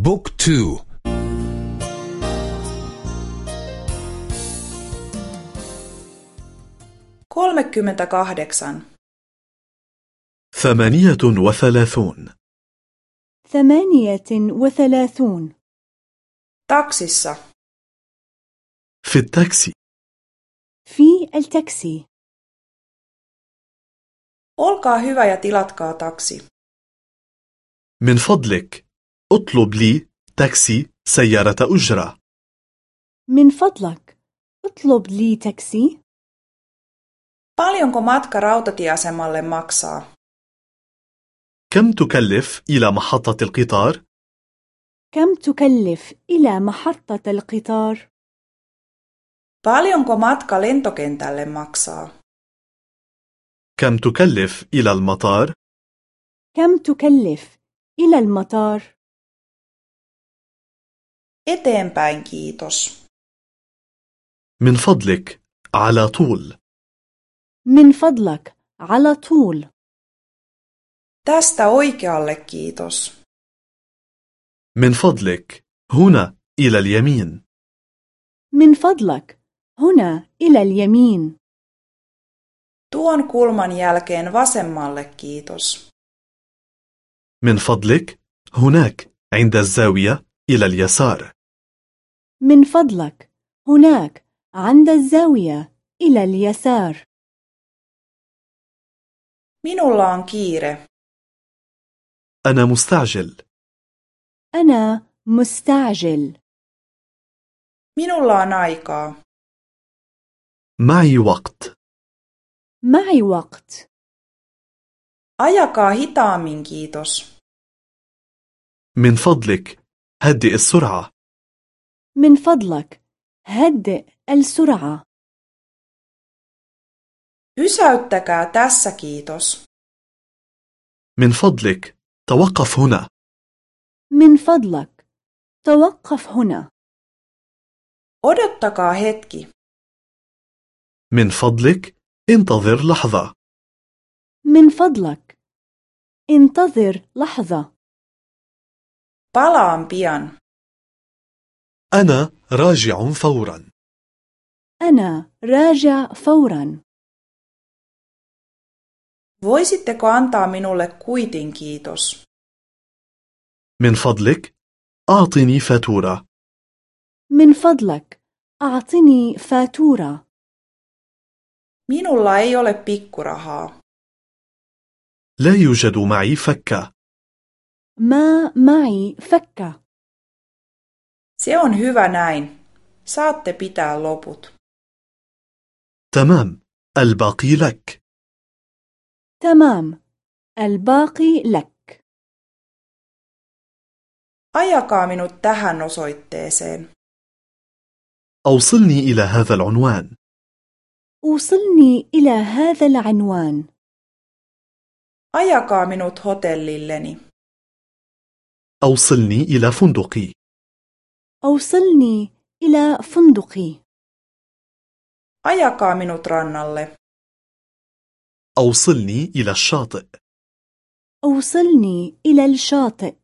Book two. kolmekymmentäkahdeksan. ثمانية وثلاثون. ثمانية وثلاثون. Taksissa. في التاكسي. في التاكسي. Olkaa hyvä ja tilatkaa taksi. من فضلك. اطلب لي تاكسي سيارة أجرة. من فضلك اطلب لي تاكسي. Paljonko matka rautatieasemalle maksaa? كم تكلف إلى محطة القطار؟ كم تكلف إلى محطة القطار؟ Paljonko matka lentokentälle maksaa? كم تكلف إلى المطار؟ كم تكلف إلى المطار؟ Eteenpäin kiitos. من فضلك على طول. من فضلك على طول. Tästä oikealle kiitos. من فضلك هنا إلى اليمين. من فضلك هنا إلى اليمين. Tuon kulman jälkeen vasemmalle kiitos. من فضلك هناك عند الزاوية إلى اليسار. من فضلك. هناك عند الزاوية إلى اليسار. Minulla on kiire. أنا مستعجل. أنا مستعجل. Minulla on aikaa. معي وقت. معي وقت. Ajakaa hitaammin kiitos. من فضلك. هدئ السرعة. من فضلك هدئ السرعة. Pysäyttäkää tässä kiitos. من فضلك توقف هنا. من فضلك توقف هنا. Odottakaa hetki. من فضلك انتظر لحظة. من فضلك انتظر لحظة. Palaan pian. أنا راجع فورا. أنا راجع فورا. Voisitteko antaa minulle kuitin kiitos? من فضلك أعطني فاتورة. من فضلك أعطني فاتورة. Minulla ei ole pikkurahaa. لا يوجد معي فكة. ما معي فكة. Se on hyvä näin saatte pitää loput تمام الباقي لك تمام الباقي لك ajakaa minut tähän osoitteeseen أوصلني إلى هذا العنوان أوصلني إلى هذا العنوان ajakaa minut hotellilleni أوصلني إلى فندقي أوصلني إلى فندقي. ajakaa minut rannalle أوصلني إلى الشاطئ. أوصلني إلى الشاطئ.